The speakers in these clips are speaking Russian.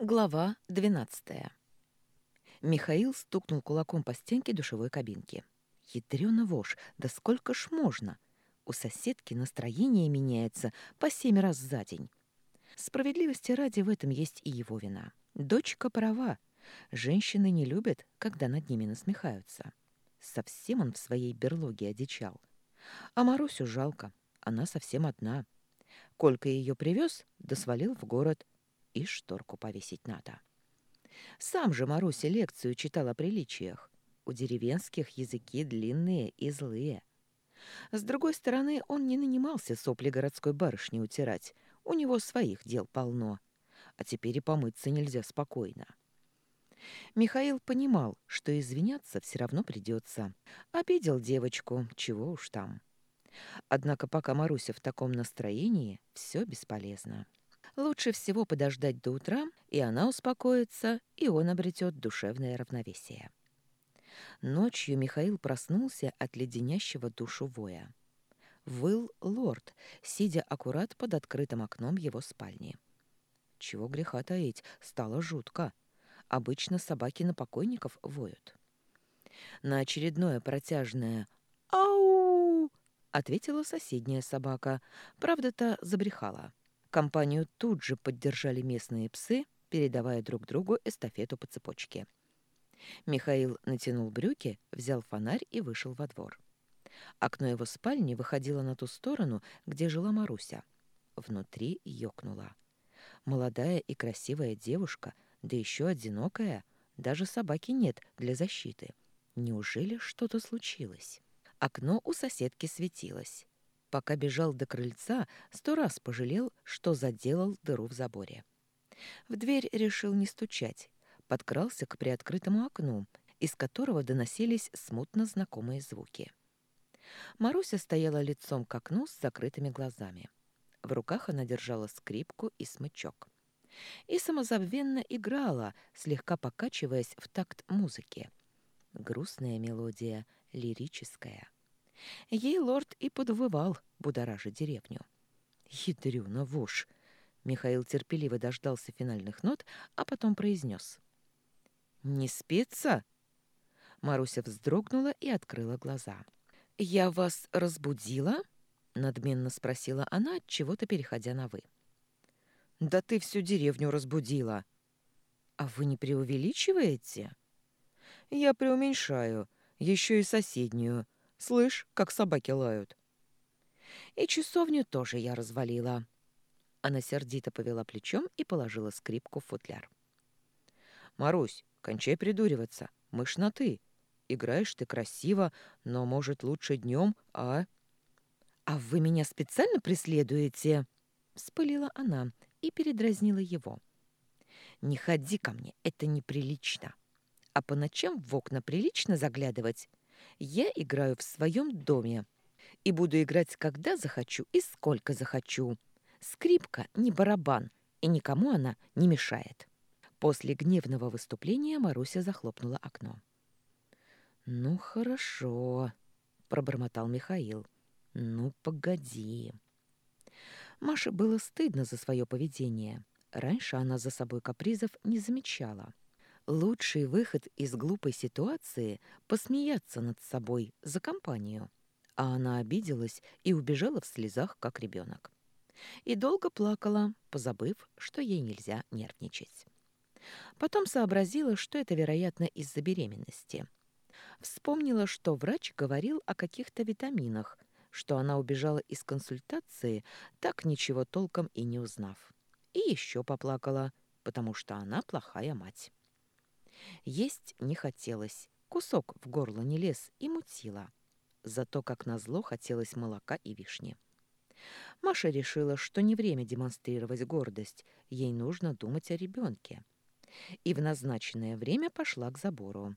Глава двенадцатая. Михаил стукнул кулаком по стенке душевой кабинки. Ядрёна вошь, да сколько ж можно? У соседки настроение меняется по семь раз за день. Справедливости ради в этом есть и его вина. Дочка права. Женщины не любят, когда над ними насмехаются. Совсем он в своей берлоге одичал. А Марусю жалко, она совсем одна. Колька ее привез, да свалил в город. И шторку повесить надо. Сам же Маруся лекцию читал о приличиях. У деревенских языки длинные и злые. С другой стороны, он не нанимался сопли городской барышни утирать. У него своих дел полно. А теперь и помыться нельзя спокойно. Михаил понимал, что извиняться все равно придется. Обидел девочку, чего уж там. Однако пока Маруся в таком настроении, все бесполезно. Лучше всего подождать до утра, и она успокоится, и он обретет душевное равновесие. Ночью Михаил проснулся от леденящего душу воя. Выл лорд, сидя аккурат под открытым окном его спальни. Чего греха таить, стало жутко. Обычно собаки на покойников воют. На очередное протяжное «Ау!» ответила соседняя собака, правда-то забрехала. Компанию тут же поддержали местные псы, передавая друг другу эстафету по цепочке. Михаил натянул брюки, взял фонарь и вышел во двор. Окно его спальни выходило на ту сторону, где жила Маруся. Внутри ёкнула. Молодая и красивая девушка, да еще одинокая, даже собаки нет для защиты. Неужели что-то случилось? Окно у соседки светилось. Пока бежал до крыльца, сто раз пожалел, что заделал дыру в заборе. В дверь решил не стучать, подкрался к приоткрытому окну, из которого доносились смутно знакомые звуки. Маруся стояла лицом к окну с закрытыми глазами. В руках она держала скрипку и смычок. И самозабвенно играла, слегка покачиваясь в такт музыки. Грустная мелодия, лирическая — Ей лорд и подвывал, будоража деревню. «Ядрёна вошь!» Михаил терпеливо дождался финальных нот, а потом произнес. «Не спится?» Маруся вздрогнула и открыла глаза. «Я вас разбудила?» — надменно спросила она, чего-то переходя на «вы». «Да ты всю деревню разбудила!» «А вы не преувеличиваете?» «Я преуменьшаю, еще и соседнюю. Слышь, как собаки лают. И часовню тоже я развалила. Она сердито повела плечом и положила скрипку в футляр. «Марусь, кончай придуриваться. Мы ж на «ты». Играешь ты красиво, но, может, лучше днем, а...» «А вы меня специально преследуете?» Вспылила она и передразнила его. «Не ходи ко мне, это неприлично. А по ночам в окна прилично заглядывать. Я играю в своем доме и буду играть, когда захочу и сколько захочу. Скрипка не барабан, и никому она не мешает. После гневного выступления Маруся захлопнула окно. «Ну, хорошо», — пробормотал Михаил. «Ну, погоди». Маше было стыдно за свое поведение. Раньше она за собой капризов не замечала. Лучший выход из глупой ситуации — посмеяться над собой за компанию. А она обиделась и убежала в слезах, как ребенок. И долго плакала, позабыв, что ей нельзя нервничать. Потом сообразила, что это, вероятно, из-за беременности. Вспомнила, что врач говорил о каких-то витаминах, что она убежала из консультации, так ничего толком и не узнав. И еще поплакала, потому что она плохая мать. Есть не хотелось, кусок в горло не лез и мутила. Зато, как назло, хотелось молока и вишни. Маша решила, что не время демонстрировать гордость, ей нужно думать о ребенке. И в назначенное время пошла к забору.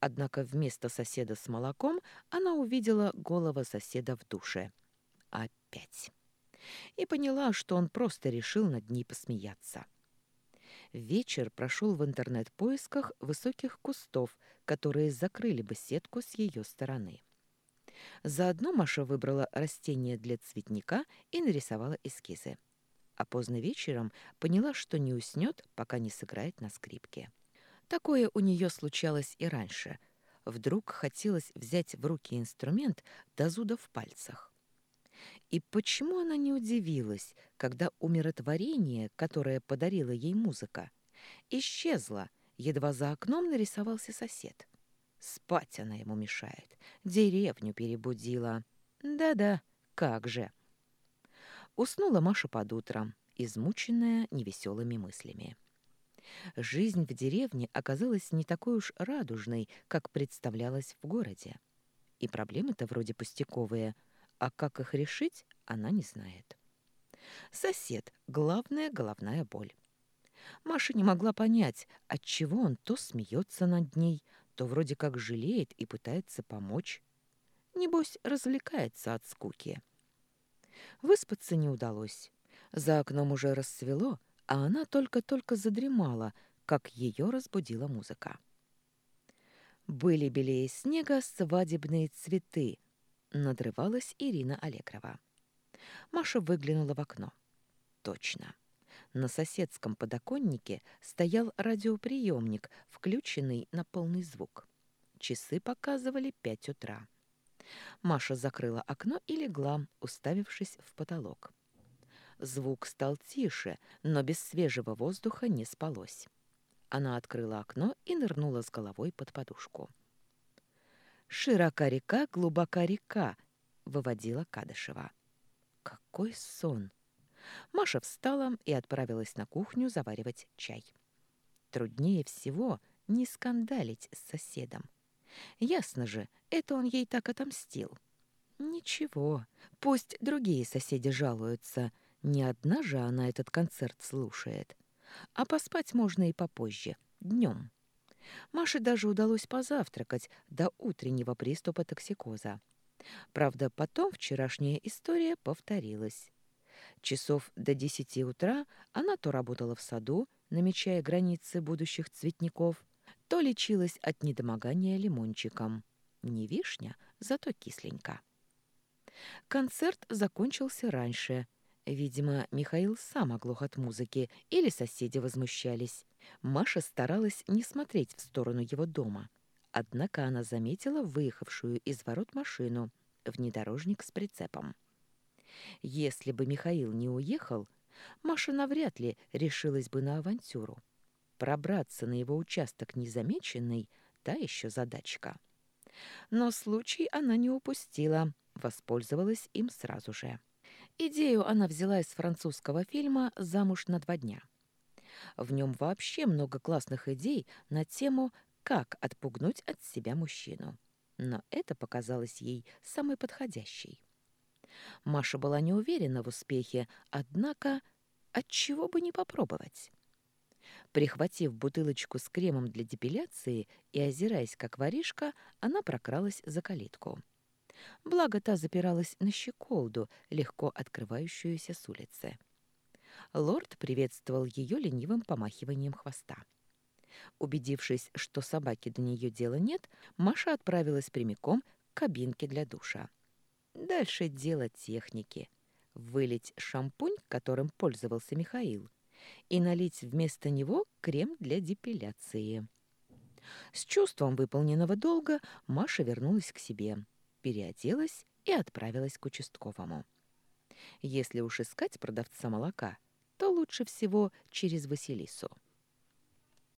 Однако вместо соседа с молоком она увидела голого соседа в душе. Опять. И поняла, что он просто решил над ней посмеяться. Вечер прошел в интернет-поисках высоких кустов, которые закрыли бы сетку с ее стороны. Заодно Маша выбрала растения для цветника и нарисовала эскизы. а поздно вечером поняла, что не уснет, пока не сыграет на скрипке. Такое у нее случалось и раньше. Вдруг хотелось взять в руки инструмент до зуда в пальцах. И почему она не удивилась, когда умиротворение, которое подарила ей музыка, исчезло, едва за окном нарисовался сосед? Спать она ему мешает, деревню перебудила. Да-да, как же. Уснула Маша под утром, измученная невеселыми мыслями. Жизнь в деревне оказалась не такой уж радужной, как представлялась в городе. И проблемы-то вроде пустяковые, а как их решить, она не знает. Сосед — главная головная боль. Маша не могла понять, отчего он то смеется над ней, то вроде как жалеет и пытается помочь. Небось, развлекается от скуки. Выспаться не удалось. За окном уже рассвело, а она только-только задремала, как ее разбудила музыка. Были белее снега свадебные цветы. Надрывалась Ирина Аллегрова. Маша выглянула в окно. Точно. На соседском подоконнике стоял радиоприемник, включенный на полный звук. Часы показывали пять утра. Маша закрыла окно и легла, уставившись в потолок. Звук стал тише, но без свежего воздуха не спалось. Она открыла окно и нырнула с головой под подушку. «Широка река, глубока река», — выводила Кадышева. «Какой сон!» Маша встала и отправилась на кухню заваривать чай. Труднее всего не скандалить с соседом. Ясно же, это он ей так отомстил. Ничего, пусть другие соседи жалуются. Не одна же она этот концерт слушает. А поспать можно и попозже, днем. Маше даже удалось позавтракать до утреннего приступа токсикоза. Правда, потом вчерашняя история повторилась. Часов до десяти утра она то работала в саду, намечая границы будущих цветников, то лечилась от недомогания лимончиком. Не вишня, зато кисленько. Концерт закончился раньше. Видимо, Михаил сам оглох от музыки или соседи возмущались. Маша старалась не смотреть в сторону его дома. Однако она заметила выехавшую из ворот машину, внедорожник с прицепом. Если бы Михаил не уехал, Маша навряд ли решилась бы на авантюру. Пробраться на его участок незамеченной — та еще задачка. Но случай она не упустила, воспользовалась им сразу же. Идею она взяла из французского фильма «Замуж на два дня». В нем вообще много классных идей на тему «Как отпугнуть от себя мужчину». Но это показалось ей самой подходящей. Маша была не уверена в успехе, однако отчего бы не попробовать? Прихватив бутылочку с кремом для депиляции и озираясь как воришка, она прокралась за калитку. Благо та запиралась на щеколду, легко открывающуюся с улицы. Лорд приветствовал ее ленивым помахиванием хвоста. Убедившись, что собаки до нее дела нет, Маша отправилась прямиком к кабинке для душа. Дальше дело техники. Вылить шампунь, которым пользовался Михаил, и налить вместо него крем для депиляции. С чувством выполненного долга Маша вернулась к себе, переоделась и отправилась к участковому. Если уж искать продавца молока, то лучше всего через Василису.